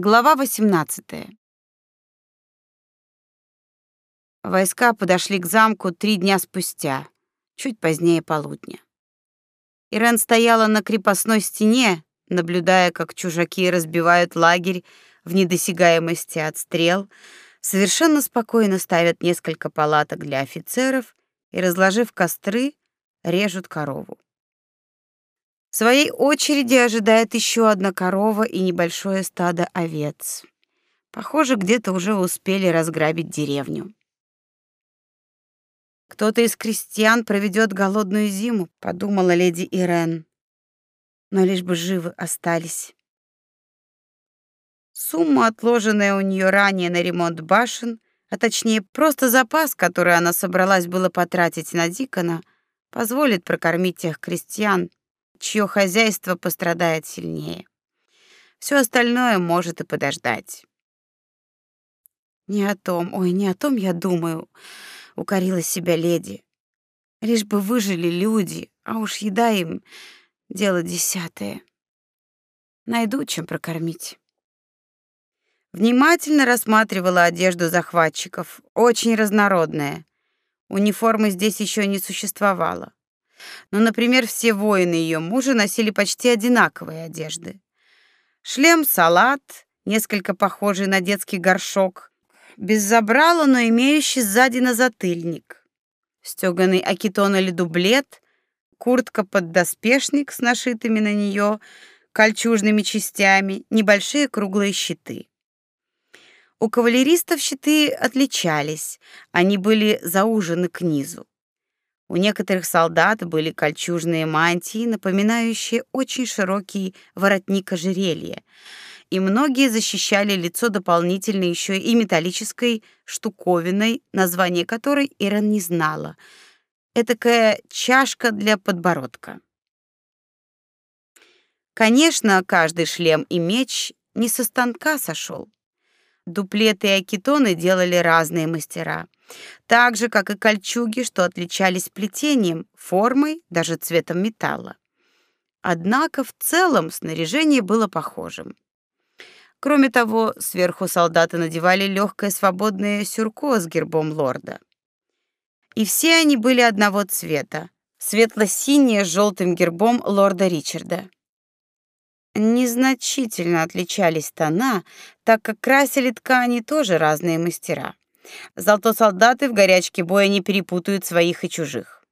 Глава 18. Войска подошли к замку три дня спустя, чуть позднее полудня. Ирен стояла на крепостной стене, наблюдая, как чужаки разбивают лагерь в недосягаемости от стрел, совершенно спокойно ставят несколько палаток для офицеров и, разложив костры, режут корову. Своей очереди ожидает еще одна корова и небольшое стадо овец. Похоже, где-то уже успели разграбить деревню. Кто-то из крестьян проведет голодную зиму, подумала леди Ирен. Но лишь бы живы остались. Сумма, отложенная у нее ранее на ремонт башен, а точнее просто запас, который она собралась было потратить на Дикона, позволит прокормить тех крестьян, чье хозяйство пострадает сильнее. Все остальное может и подождать. Не о том, ой, не о том я думаю, укорила себя леди. Лишь бы выжили люди, а уж еда им дело десятое. Найду чем прокормить. Внимательно рассматривала одежду захватчиков, очень разнородная. Униформы здесь еще не существовало. Но, например, все воины ее мужа носили почти одинаковые одежды. Шлем, салат, несколько похожий на детский горшок, без забрала, но имеющий сзади на затыльник. Стёганый акитон или дублет, куртка-поддоспешник с нашитыми на нее кольчужными частями, небольшие круглые щиты. У кавалеристов щиты отличались, они были заужены к низу. У некоторых солдат были кольчужные мантии, напоминающие очень широкий воротник ожерелья, и многие защищали лицо дополнительно еще и металлической штуковиной, название которой Ирен не знала. Этакая чашка для подбородка. Конечно, каждый шлем и меч не со станка сошел. Дуплеты и акитоны делали разные мастера — так же, как и кольчуги, что отличались плетением, формой, даже цветом металла. Однако в целом снаряжение было похожим. Кроме того, сверху солдаты надевали легкое свободное сюрко с гербом лорда. И все они были одного цвета, светло-синие с желтым гербом лорда Ричарда. Незначительно отличались тона, так как красили ткани тоже разные мастера. Зато солдаты в горячке боя не перепутают своих и чужих.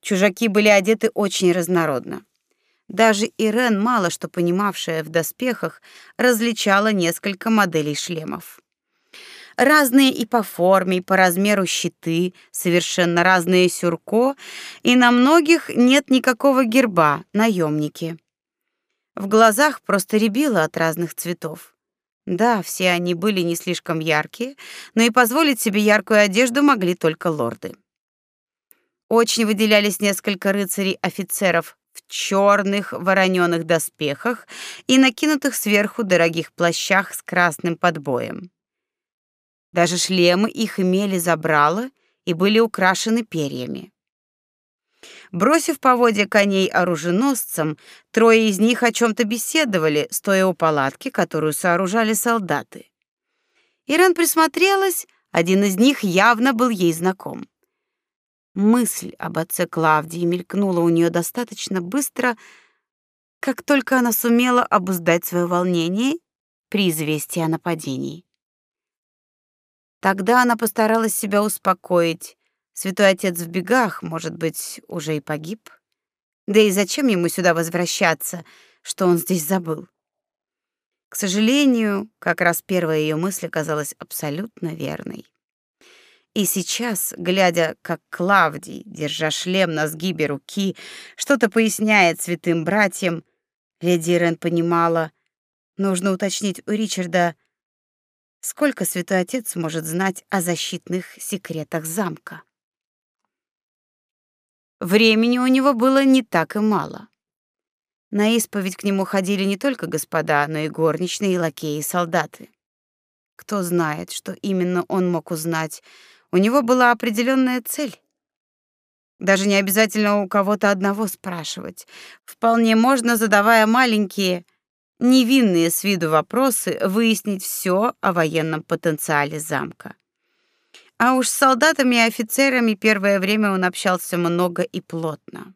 Чужаки были одеты очень разнородно. Даже Ирен, мало что понимавшая в доспехах, различала несколько моделей шлемов. Разные и по форме, и по размеру щиты, совершенно разные сюрко, и на многих нет никакого герба, наемники. В глазах просто рябило от разных цветов. Да, все они были не слишком яркие, но и позволить себе яркую одежду могли только лорды. Очень выделялись несколько рыцарей-офицеров в черных вороненых доспехах и накинутых сверху дорогих плащах с красным подбоем. Даже шлемы их имели забрало и были украшены перьями. Бросив поводья коней оруженосцам, трое из них о чем то беседовали, стоя у палатки, которую сооружали солдаты. Иран присмотрелась, один из них явно был ей знаком. Мысль об отце Клавдии мелькнула у нее достаточно быстро, как только она сумела обуздать свое волнение при известии о нападении. Тогда она постаралась себя успокоить, Святой отец в бегах, может быть, уже и погиб. Да и зачем ему сюда возвращаться, что он здесь забыл? К сожалению, как раз первая ее мысль оказалась абсолютно верной. И сейчас, глядя, как Клавдий, держа шлем на сгибе руки, что-то поясняет святым братьям, леди Рен понимала, нужно уточнить у Ричарда, сколько святой отец может знать о защитных секретах замка. Времени у него было не так и мало. На исповедь к нему ходили не только господа, но и горничные, и лакеи, и солдаты. Кто знает, что именно он мог узнать. У него была определенная цель. Даже не обязательно у кого-то одного спрашивать. Вполне можно, задавая маленькие, невинные с виду вопросы выяснить все о военном потенциале замка. А уж с солдатами и офицерами первое время он общался много и плотно.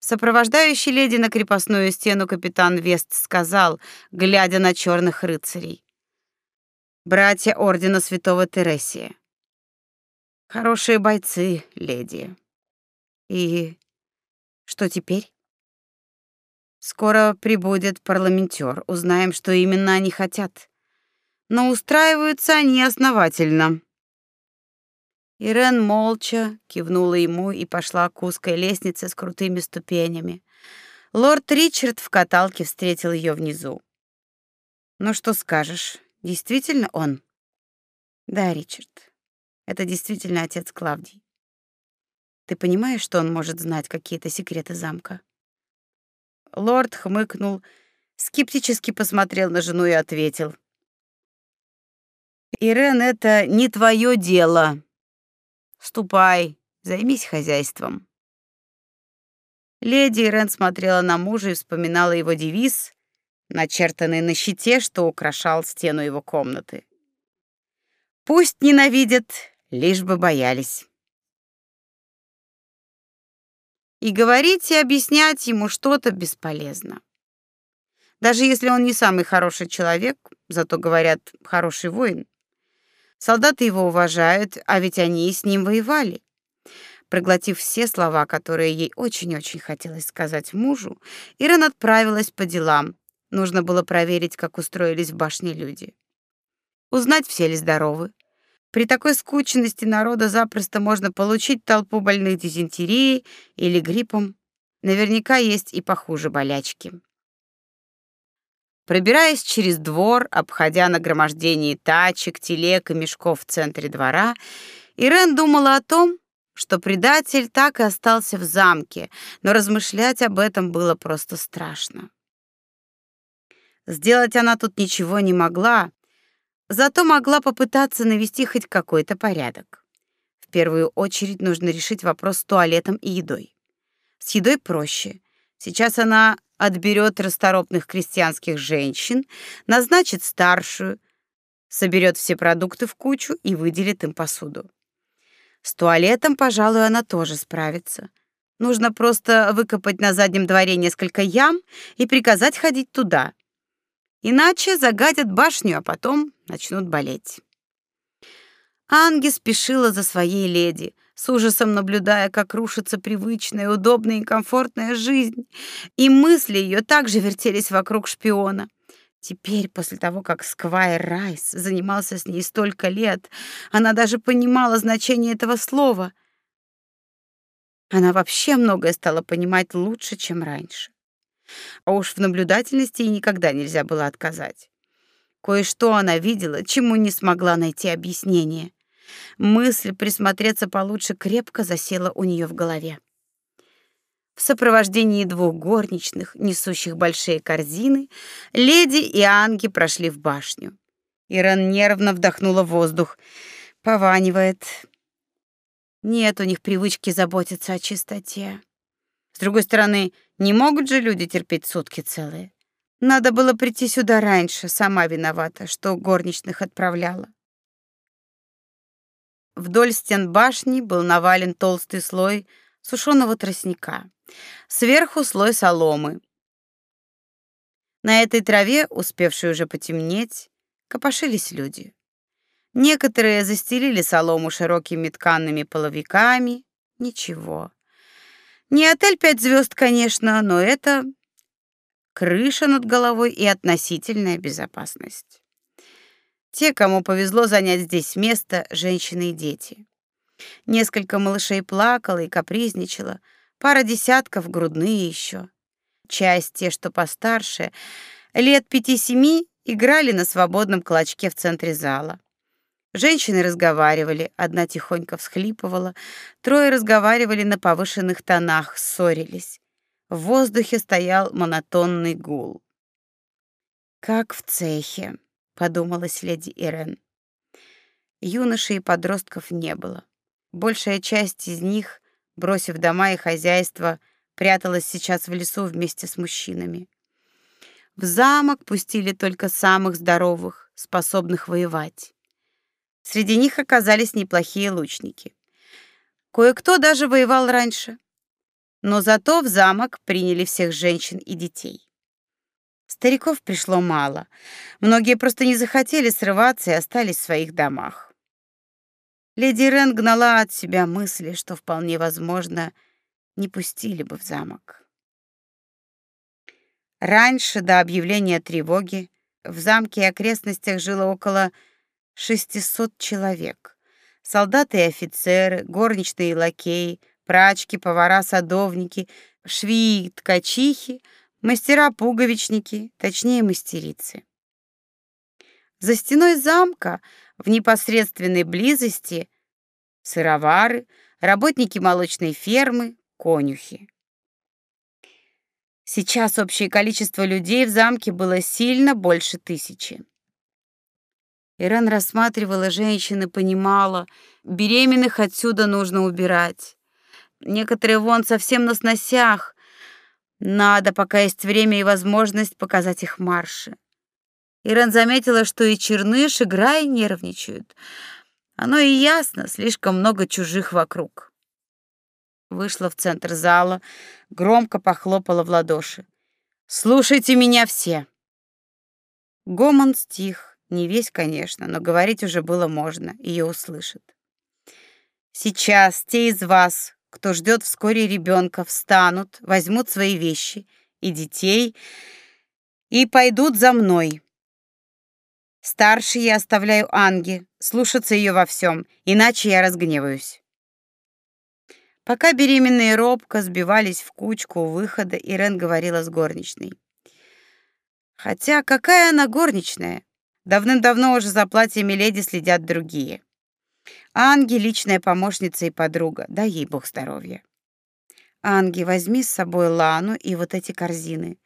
Сопровождающий леди на крепостную стену капитан Вест сказал, глядя на черных рыцарей: "Братья ордена Святого Тересия. Хорошие бойцы, леди. И что теперь? Скоро прибудет парламентер, узнаем, что именно они хотят. Но устраиваются они основательно. Ирен молча кивнула ему и пошла к узкой лестнице с крутыми ступенями. Лорд Ричард в каталке встретил ее внизу. Ну что скажешь? Действительно он? Да, Ричард. Это действительно отец Клавдий. Ты понимаешь, что он может знать какие-то секреты замка? Лорд хмыкнул, скептически посмотрел на жену и ответил: Ирен, это не твое дело. Ступай, займись хозяйством. Леди Ирен смотрела на мужа и вспоминала его девиз, начертанный на щите, что украшал стену его комнаты. Пусть ненавидят, лишь бы боялись. и говорить и объяснять ему что-то бесполезно. Даже если он не самый хороший человек, зато говорят, хороший воин. Солдаты его уважают, а ведь они с ним воевали. Проглотив все слова, которые ей очень-очень хотелось сказать мужу, Ирен отправилась по делам. Нужно было проверить, как устроились в башне люди. Узнать, все ли здоровы, при такой скученности народа запросто можно получить толпу больных дизентерией или гриппом. Наверняка есть и похуже болячки. Пробираясь через двор, обходя нагромождение тачек, телег и мешков в центре двора, Ирен думала о том, что предатель так и остался в замке, но размышлять об этом было просто страшно. Сделать она тут ничего не могла, Зато могла попытаться навести хоть какой-то порядок. В первую очередь нужно решить вопрос с туалетом и едой. С едой проще. Сейчас она отберет расторопных крестьянских женщин, назначит старшую, соберет все продукты в кучу и выделит им посуду. С туалетом, пожалуй, она тоже справится. Нужно просто выкопать на заднем дворе несколько ям и приказать ходить туда. Иначе загадят башню, а потом начнут болеть. Анги спешила за своей леди, с ужасом наблюдая, как рушится привычная, удобная и комфортная жизнь, и мысли ее также вертелись вокруг шпиона. Теперь, после того, как Сквайр Райс занимался с ней столько лет, она даже понимала значение этого слова. Она вообще многое стала понимать лучше, чем раньше. А уж в наблюдательности ей никогда нельзя было отказать. Кое-что она видела, чему не смогла найти объяснение. Мысль присмотреться получше крепко засела у нее в голове. В сопровождении двух горничных, несущих большие корзины, леди и Анги прошли в башню. Иран нервно вдохнула воздух. Пованивает. Нет у них привычки заботиться о чистоте. С другой стороны, не могут же люди терпеть сутки целые. Надо было прийти сюда раньше, сама виновата, что горничных отправляла. Вдоль стен башни был навален толстый слой сушеного тростника. Сверху слой соломы. На этой траве, успевшей уже потемнеть, копошились люди. Некоторые застелили солому широкими тканными половиками. Ничего. Не отель пять звезд, конечно, но это крыша над головой и относительная безопасность. Те, кому повезло занять здесь место, женщины и дети. Несколько малышей плакало и капризничало, пара десятков грудные еще. Часть, те, что постарше, лет пяти-семи, играли на свободном клочке в центре зала. Женщины разговаривали, одна тихонько всхлипывала, трое разговаривали на повышенных тонах, ссорились. В воздухе стоял монотонный гул. Как в цехе, подумалась леди Ирен. Юношей и подростков не было. Большая часть из них, бросив дома и хозяйство, пряталась сейчас в лесу вместе с мужчинами. В замок пустили только самых здоровых, способных воевать. Среди них оказались неплохие лучники. Кое-кто даже воевал раньше. Но зато в замок приняли всех женщин и детей. Стариков пришло мало. Многие просто не захотели срываться и остались в своих домах. Леди Рен гнала от себя мысли, что вполне возможно, не пустили бы в замок. Раньше, до объявления тревоги, в замке и окрестностях жило около 600 человек. Солдаты и офицеры, горничные и лакеи, прачки, повара, садовники, швеи, ткачихи, мастера-пуговичники, точнее мастерицы. За стеной замка в непосредственной близости сыровары, работники молочной фермы, конюхи. Сейчас общее количество людей в замке было сильно больше тысячи. Иран рассматривала женщин и понимала, беременных отсюда нужно убирать. Некоторые вон совсем на сносях. Надо, пока есть время и возможность, показать их марши. Иран заметила, что и Черныш, и Грай нервничают. Оно и ясно, слишком много чужих вокруг. Вышла в центр зала, громко похлопала в ладоши. «Слушайте меня все!» Гомон стих, не весь, конечно, но говорить уже было можно, ее услышат. «Сейчас те из вас, кто ждет вскоре ребенка, встанут, возьмут свои вещи и детей и пойдут за мной. Старший я оставляю Анге, слушаться ее во всем, иначе я разгневаюсь. Пока беременные робко сбивались в кучку у выхода, Ирен говорила с горничной. Хотя какая она горничная? Давным-давно уже за платьями леди следят другие. Анги — личная помощница и подруга, дай ей бог здоровья. Анги, возьми с собой Лану и вот эти корзины.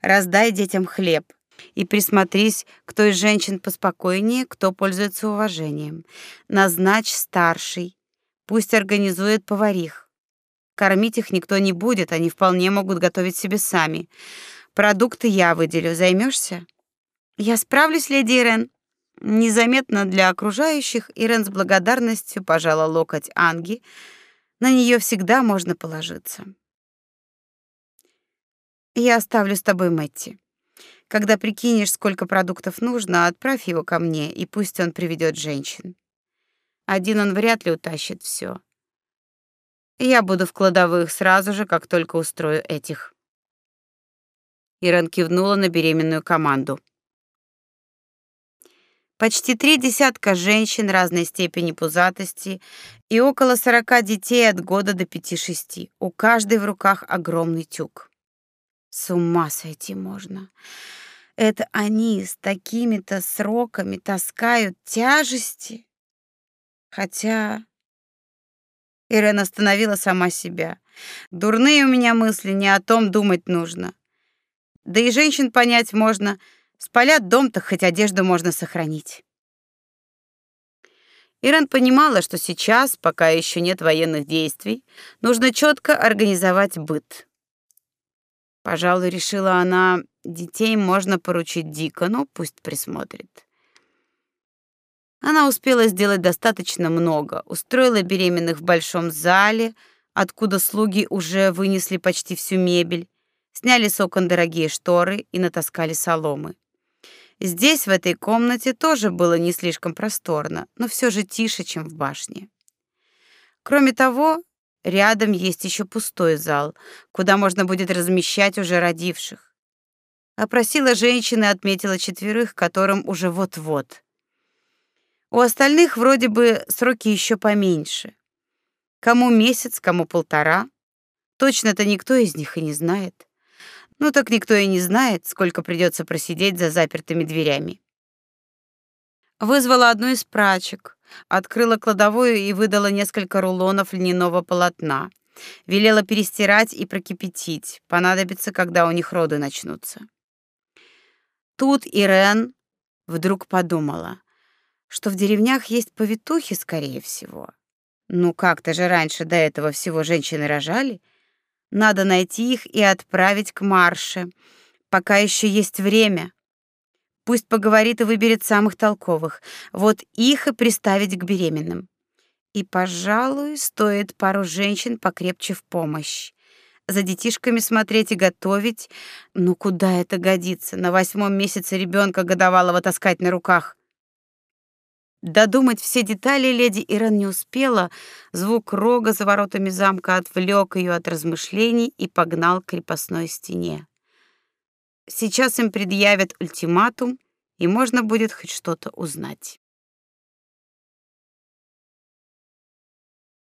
Раздай детям хлеб. И присмотрись, кто из женщин поспокойнее, кто пользуется уважением. Назначь старший. Пусть организует поварих. Кормить их никто не будет, они вполне могут готовить себе сами. Продукты я выделю. Займешься? Я справлюсь, леди Ирен. Незаметно для окружающих Ирен с благодарностью пожала локоть Анги. На нее всегда можно положиться. Я оставлю с тобой Мэтти. Когда прикинешь, сколько продуктов нужно, отправь его ко мне, и пусть он приведет женщин. Один он вряд ли утащит все. Я буду в кладовых сразу же, как только устрою этих. Ирен кивнула на беременную команду. Почти три десятка женщин разной степени пузатости и около сорока детей от года до пяти-шести. У каждой в руках огромный тюк. С ума сойти можно. Это они с такими-то сроками таскают тяжести. Хотя Ирена остановила сама себя. Дурные у меня мысли, не о том думать нужно. Да и женщин понять можно — Спалят дом, так хоть одежду можно сохранить. Иран понимала, что сейчас, пока еще нет военных действий, нужно четко организовать быт. Пожалуй, решила она, детей можно поручить Дикону, пусть присмотрит. Она успела сделать достаточно много. Устроила беременных в большом зале, откуда слуги уже вынесли почти всю мебель, сняли с окон дорогие шторы и натаскали соломы. Здесь, в этой комнате, тоже было не слишком просторно, но все же тише, чем в башне. Кроме того, рядом есть еще пустой зал, куда можно будет размещать уже родивших. Опросила женщины, отметила четверых, которым уже вот-вот. У остальных вроде бы сроки еще поменьше. Кому месяц, кому полтора. Точно-то никто из них и не знает. Ну так никто и не знает, сколько придется просидеть за запертыми дверями. Вызвала одну из прачек, открыла кладовую и выдала несколько рулонов льняного полотна. Велела перестирать и прокипятить. Понадобится, когда у них роды начнутся. Тут Ирен вдруг подумала, что в деревнях есть повитухи, скорее всего. Ну как-то же раньше до этого всего женщины рожали — надо найти их и отправить к Марше. Пока еще есть время. Пусть поговорит и выберет самых толковых. Вот их и приставить к беременным. И, пожалуй, стоит пару женщин покрепче в помощь. За детишками смотреть и готовить. Ну куда это годится? На восьмом месяце ребенка годовалого таскать на руках. Додумать все детали леди Ирен не успела. Звук рога за воротами замка отвлек ее от размышлений и погнал к крепостной стене. Сейчас им предъявят ультиматум, и можно будет хоть что-то узнать.